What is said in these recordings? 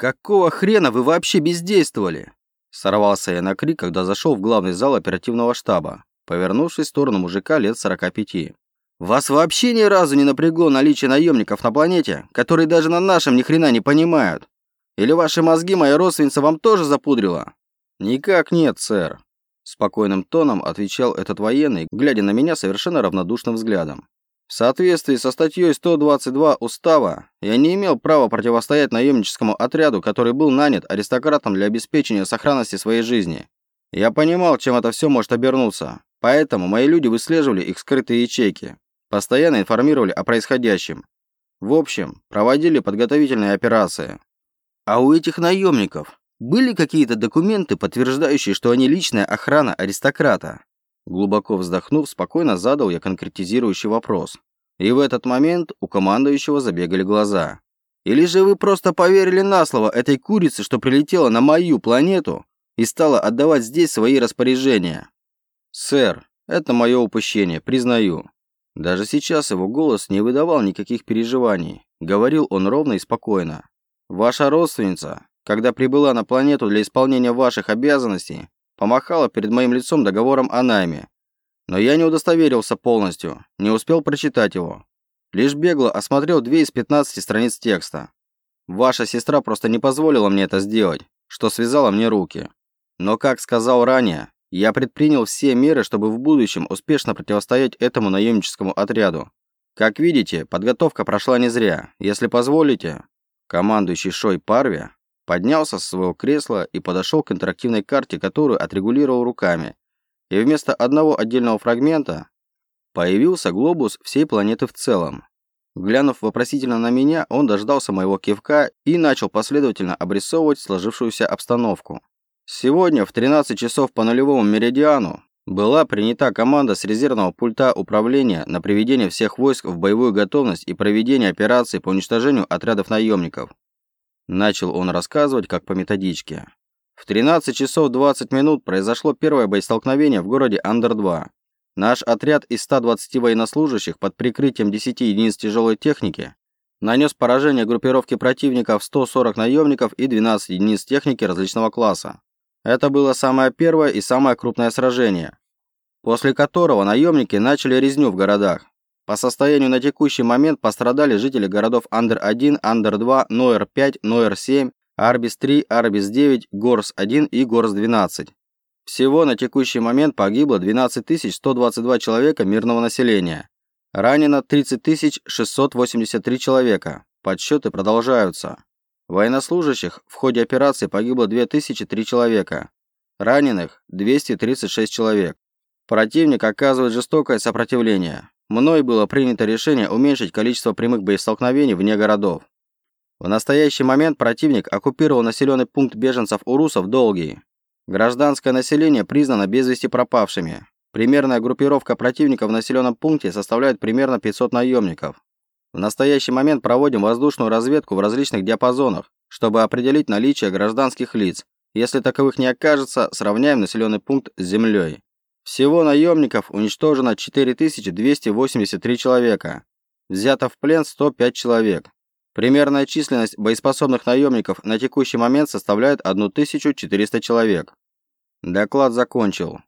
«Какого хрена вы вообще бездействовали?» Сорвался я на крик, когда зашел в главный зал оперативного штаба, повернувшись в сторону мужика лет 45. «Вас вообще ни разу не напрягло наличие наемников на планете, которые даже на нашем ни хрена не понимают? Или ваши мозги моя родственница вам тоже запудрила?» «Никак нет, сэр», – спокойным тоном отвечал этот военный, глядя на меня совершенно равнодушным взглядом. В соответствии со статьей 122 Устава, я не имел права противостоять наемническому отряду, который был нанят аристократом для обеспечения сохранности своей жизни. Я понимал, чем это все может обернуться, поэтому мои люди выслеживали их скрытые ячейки, постоянно информировали о происходящем. В общем, проводили подготовительные операции. А у этих наемников были какие-то документы, подтверждающие, что они личная охрана аристократа? Глубоко вздохнув, спокойно задал я конкретизирующий вопрос. И в этот момент у командующего забегали глаза. Или же вы просто поверили на слово этой курице, что прилетела на мою планету и стала отдавать здесь свои распоряжения? Сэр, это мое упущение, признаю. Даже сейчас его голос не выдавал никаких переживаний. Говорил он ровно и спокойно. Ваша родственница, когда прибыла на планету для исполнения ваших обязанностей, помахала перед моим лицом договором о найме. Но я не удостоверился полностью, не успел прочитать его. Лишь бегло осмотрел две из 15 страниц текста. Ваша сестра просто не позволила мне это сделать, что связала мне руки. Но, как сказал ранее, я предпринял все меры, чтобы в будущем успешно противостоять этому наемническому отряду. Как видите, подготовка прошла не зря. Если позволите, командующий Шой Парви поднялся со своего кресла и подошел к интерактивной карте, которую отрегулировал руками. И вместо одного отдельного фрагмента появился глобус всей планеты в целом. Глянув вопросительно на меня, он дождался моего кивка и начал последовательно обрисовывать сложившуюся обстановку. Сегодня в 13 часов по нулевому меридиану была принята команда с резервного пульта управления на приведение всех войск в боевую готовность и проведение операции по уничтожению отрядов наемников. Начал он рассказывать, как по методичке. В 13 часов 20 минут произошло первое боестолкновение в городе Андер-2. Наш отряд из 120 военнослужащих под прикрытием 10 единиц тяжелой техники нанес поражение группировке противников 140 наемников и 12 единиц техники различного класса. Это было самое первое и самое крупное сражение, после которого наемники начали резню в городах, по состоянию на текущий момент пострадали жители городов Андер-1, Андер-2, Ноэр-5, Ноэр-7, Арбис-3, Арбис-9, Горс-1 и Горс-12. Всего на текущий момент погибло 12 122 человека мирного населения. Ранено 30 683 человека. Подсчеты продолжаются. Военнослужащих в ходе операции погибло 2003 человека. Раненых 236 человек. Противник оказывает жестокое сопротивление. Мной было принято решение уменьшить количество прямых боестолкновений вне городов. В настоящий момент противник оккупировал населенный пункт беженцев Урусов Долгий. Гражданское население признано без вести пропавшими. Примерная группировка противника в населенном пункте составляет примерно 500 наемников. В настоящий момент проводим воздушную разведку в различных диапазонах, чтобы определить наличие гражданских лиц. Если таковых не окажется, сравняем населенный пункт с землей. Всего наемников уничтожено 4283 человека. Взято в плен 105 человек. Примерная численность боеспособных наемников на текущий момент составляет 1400 человек. Доклад закончил.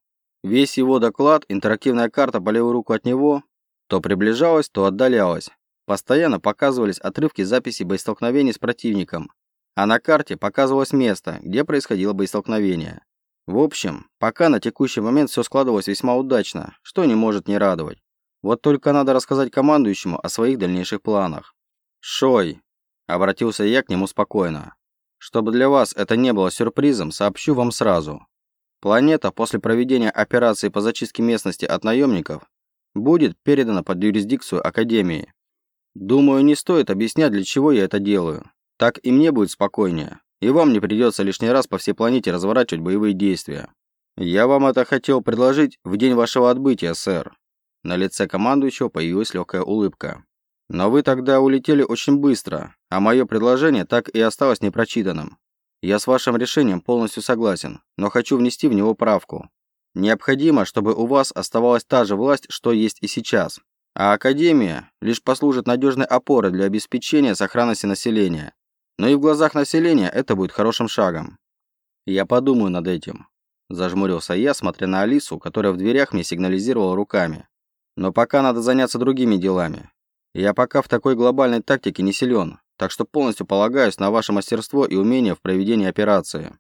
Весь его доклад, интерактивная карта по левую руку от него, то приближалась, то отдалялась. Постоянно показывались отрывки записи боестолкновений с противником, а на карте показывалось место, где происходило боестолкновение. В общем, пока на текущий момент все складывалось весьма удачно, что не может не радовать. Вот только надо рассказать командующему о своих дальнейших планах. «Шой!» – обратился я к нему спокойно. «Чтобы для вас это не было сюрпризом, сообщу вам сразу. Планета после проведения операции по зачистке местности от наемников будет передана под юрисдикцию Академии. Думаю, не стоит объяснять, для чего я это делаю. Так и мне будет спокойнее и вам не придется лишний раз по всей планете разворачивать боевые действия. Я вам это хотел предложить в день вашего отбытия, сэр. На лице командующего появилась легкая улыбка. Но вы тогда улетели очень быстро, а мое предложение так и осталось непрочитанным. Я с вашим решением полностью согласен, но хочу внести в него правку. Необходимо, чтобы у вас оставалась та же власть, что есть и сейчас. А Академия лишь послужит надежной опорой для обеспечения сохранности населения. Но и в глазах населения это будет хорошим шагом. Я подумаю над этим. Зажмурился я, смотря на Алису, которая в дверях мне сигнализировала руками. Но пока надо заняться другими делами. Я пока в такой глобальной тактике не силен, так что полностью полагаюсь на ваше мастерство и умение в проведении операции.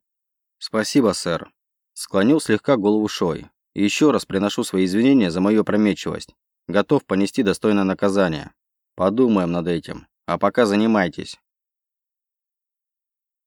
Спасибо, сэр. Склонил слегка голову Шой. И еще раз приношу свои извинения за мою опрометчивость. Готов понести достойное наказание. Подумаем над этим. А пока занимайтесь.